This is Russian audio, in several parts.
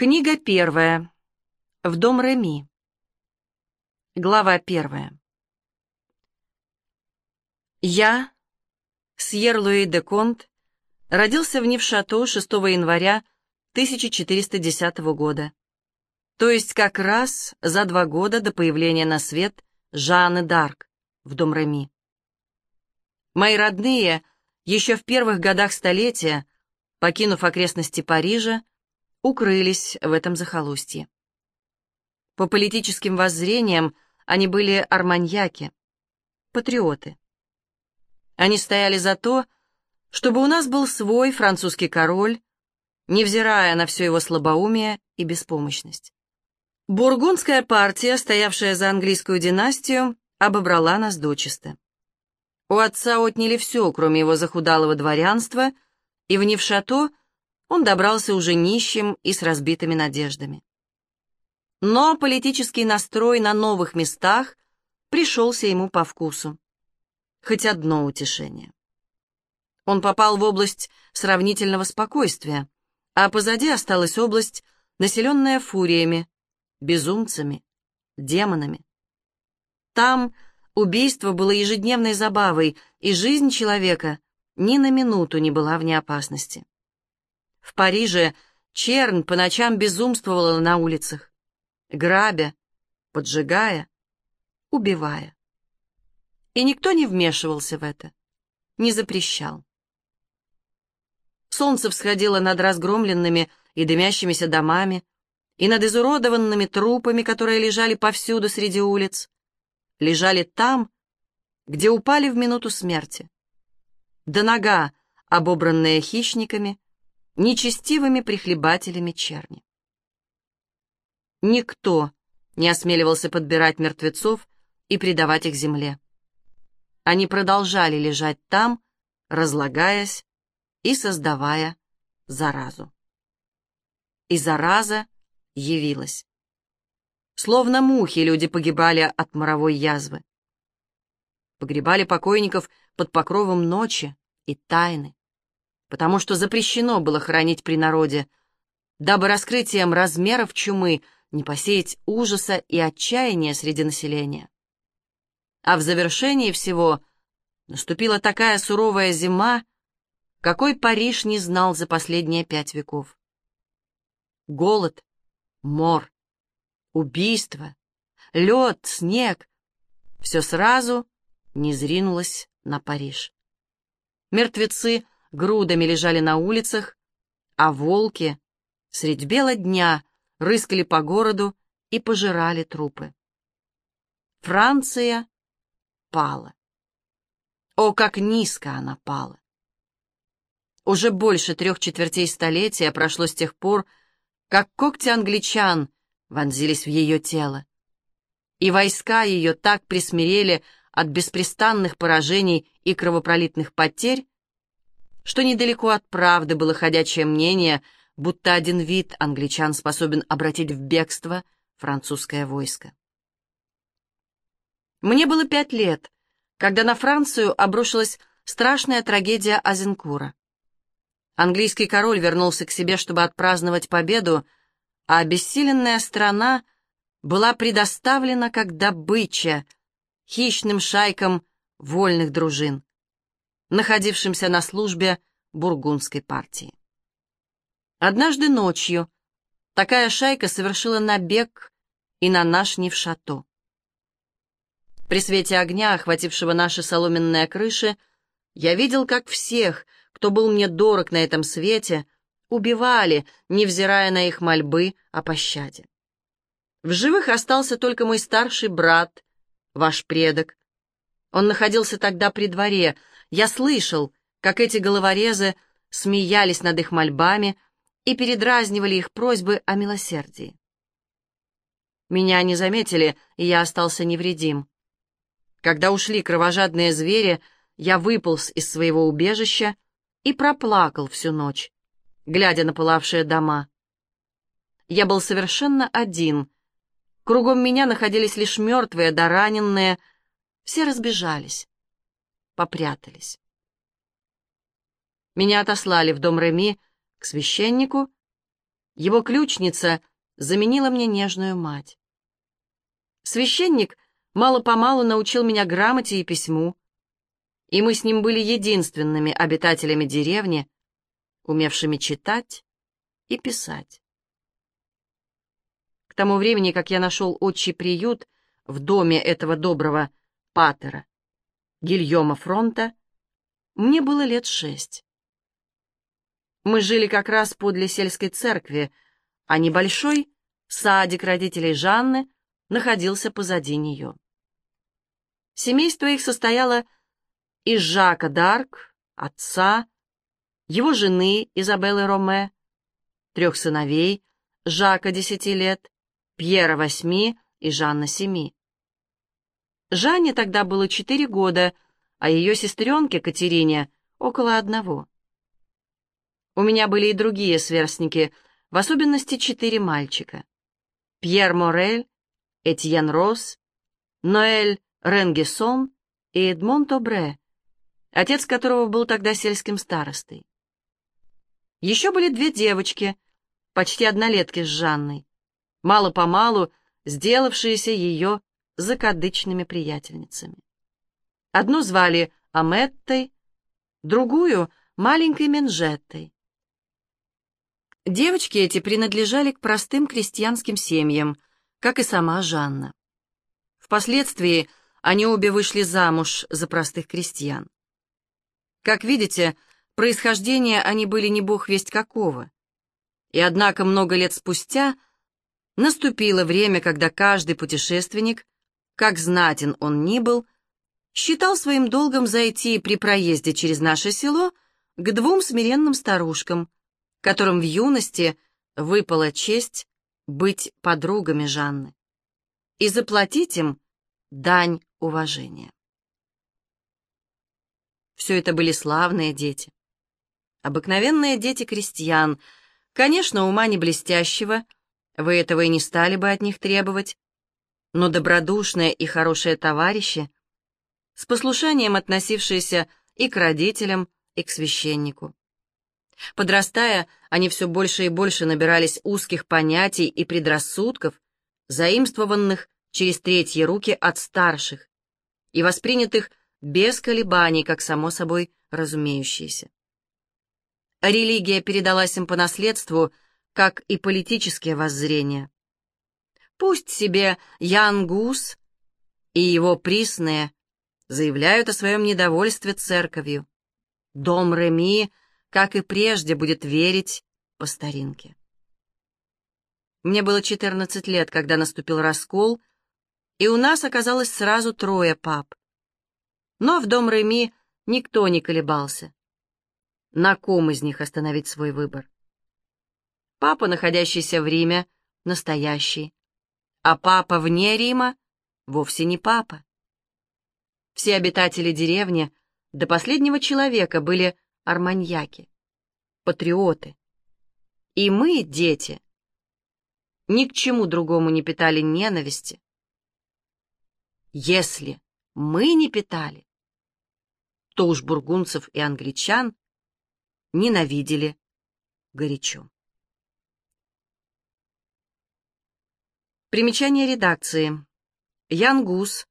Книга первая. В дом Реми. Глава первая. Я, Сьер Луи де Конт, родился в Невшато 6 января 1410 года, то есть как раз за два года до появления на свет Жанны Д'Арк в дом Реми. Мои родные еще в первых годах столетия, покинув окрестности Парижа, укрылись в этом захолустье. По политическим воззрениям они были арманьяки, патриоты. Они стояли за то, чтобы у нас был свой французский король, невзирая на все его слабоумие и беспомощность. Бургундская партия, стоявшая за английскую династию, обобрала нас дочисто. У отца отняли все, кроме его захудалого дворянства, и в Невшато он добрался уже нищим и с разбитыми надеждами. Но политический настрой на новых местах пришелся ему по вкусу. Хоть одно утешение. Он попал в область сравнительного спокойствия, а позади осталась область, населенная фуриями, безумцами, демонами. Там убийство было ежедневной забавой, и жизнь человека ни на минуту не была вне опасности. В Париже чернь по ночам безумствовала на улицах, грабя, поджигая, убивая. И никто не вмешивался в это, не запрещал. Солнце всходило над разгромленными и дымящимися домами, и над изуродованными трупами, которые лежали повсюду среди улиц, лежали там, где упали в минуту смерти. До нога, обобранная хищниками, нечестивыми прихлебателями черни. Никто не осмеливался подбирать мертвецов и предавать их земле. Они продолжали лежать там, разлагаясь и создавая заразу. И зараза явилась. Словно мухи люди погибали от моровой язвы. Погребали покойников под покровом ночи и тайны потому что запрещено было хранить при народе, дабы раскрытием размеров чумы не посеять ужаса и отчаяния среди населения. А в завершении всего наступила такая суровая зима, какой Париж не знал за последние пять веков. Голод, мор, убийство, лед, снег — все сразу не зринулось на Париж. Мертвецы грудами лежали на улицах, а волки средь бела дня рыскали по городу и пожирали трупы. Франция пала. О, как низко она пала! Уже больше трех четвертей столетия прошло с тех пор, как когти англичан вонзились в ее тело. И войска ее так присмирели от беспрестанных поражений и кровопролитных потерь, что недалеко от правды было ходячее мнение, будто один вид англичан способен обратить в бегство французское войско. Мне было пять лет, когда на Францию обрушилась страшная трагедия Азенкура. Английский король вернулся к себе, чтобы отпраздновать победу, а обессиленная страна была предоставлена как добыча хищным шайкам вольных дружин находившимся на службе бургундской партии. Однажды ночью такая шайка совершила набег и на наш Невшато. При свете огня, охватившего наши соломенные крыши, я видел, как всех, кто был мне дорог на этом свете, убивали, невзирая на их мольбы о пощаде. В живых остался только мой старший брат, ваш предок. Он находился тогда при дворе, я слышал, как эти головорезы смеялись над их мольбами и передразнивали их просьбы о милосердии. Меня не заметили, и я остался невредим. Когда ушли кровожадные звери, я выполз из своего убежища и проплакал всю ночь, глядя на пылавшие дома. Я был совершенно один. Кругом меня находились лишь мертвые да раненые. Все разбежались попрятались. Меня отослали в дом Реми к священнику, Его ключница заменила мне нежную мать. Священник мало-помалу научил меня грамоте и письму, и мы с ним были единственными обитателями деревни, умевшими читать и писать. К тому времени, как я нашел отчий приют в доме этого доброго патера, Гильома Фронта, мне было лет шесть. Мы жили как раз подле сельской церкви, а небольшой садик родителей Жанны находился позади нее. Семейство их состояло из Жака Дарк, отца, его жены Изабеллы Роме, трех сыновей, Жака десяти лет, Пьера восьми и Жанна семи. Жанне тогда было четыре года, а ее сестренке Катерине около одного. У меня были и другие сверстники, в особенности четыре мальчика. Пьер Морель, Этьен Росс, Ноэль Ренгессон и Эдмон Тобре, отец которого был тогда сельским старостой. Еще были две девочки, почти однолетки с Жанной, мало-помалу сделавшиеся ее закадычными приятельницами. Одну звали Аметтой, другую — маленькой Менжеттой. Девочки эти принадлежали к простым крестьянским семьям, как и сама Жанна. Впоследствии они обе вышли замуж за простых крестьян. Как видите, происхождение они были не бог весть какого. И однако много лет спустя наступило время, когда каждый путешественник, как знатен он ни был, считал своим долгом зайти при проезде через наше село к двум смиренным старушкам, которым в юности выпала честь быть подругами Жанны, и заплатить им дань уважения. Все это были славные дети. Обыкновенные дети крестьян, конечно, ума не блестящего, вы этого и не стали бы от них требовать, но добродушные и хорошие товарищи, с послушанием относившиеся и к родителям, и к священнику. Подрастая, они все больше и больше набирались узких понятий и предрассудков, заимствованных через третьи руки от старших и воспринятых без колебаний, как само собой разумеющиеся. Религия передалась им по наследству, как и политические воззрения. Пусть себе Ян Гус и его присные заявляют о своем недовольстве церковью. Дом Реми как и прежде, будет верить по старинке. Мне было 14 лет, когда наступил раскол, и у нас оказалось сразу трое пап. Но в дом Реми никто не колебался. На ком из них остановить свой выбор? Папа, находящийся в Риме, настоящий, а папа вне Рима вовсе не папа. Все обитатели деревни до последнего человека были арманьяки, патриоты. И мы, дети, ни к чему другому не питали ненависти. Если мы не питали, то уж бургунцев и англичан ненавидели горячо. Примечание редакции. Ян Гус,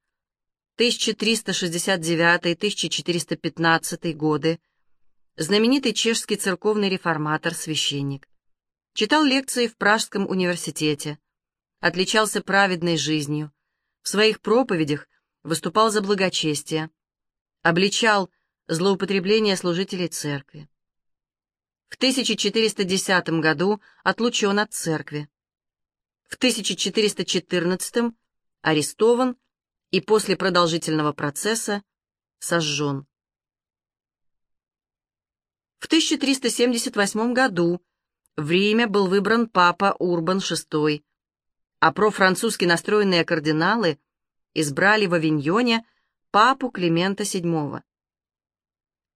1369-1415 годы, знаменитый чешский церковный реформатор, священник. Читал лекции в Пражском университете, отличался праведной жизнью, в своих проповедях выступал за благочестие, обличал злоупотребление служителей церкви. В 1410 году отлучен от церкви. В 1414 арестован и после продолжительного процесса сожжен. В 1378 году в Риме был выбран папа Урбан VI, а профранцузски настроенные кардиналы избрали в Авиньоне папу Климента VII.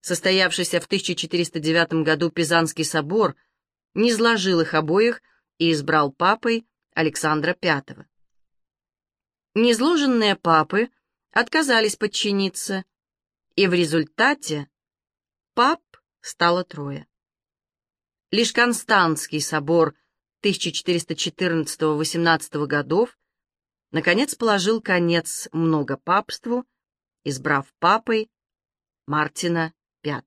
Состоявшийся в 1409 году Пизанский собор низложил их обоих и избрал папой Александра V. Низложенные папы отказались подчиниться, и в результате пап стало трое. Лишь Константский собор 1414-18 годов, наконец положил конец многопапству, избрав папой Мартина V.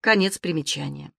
Конец примечания.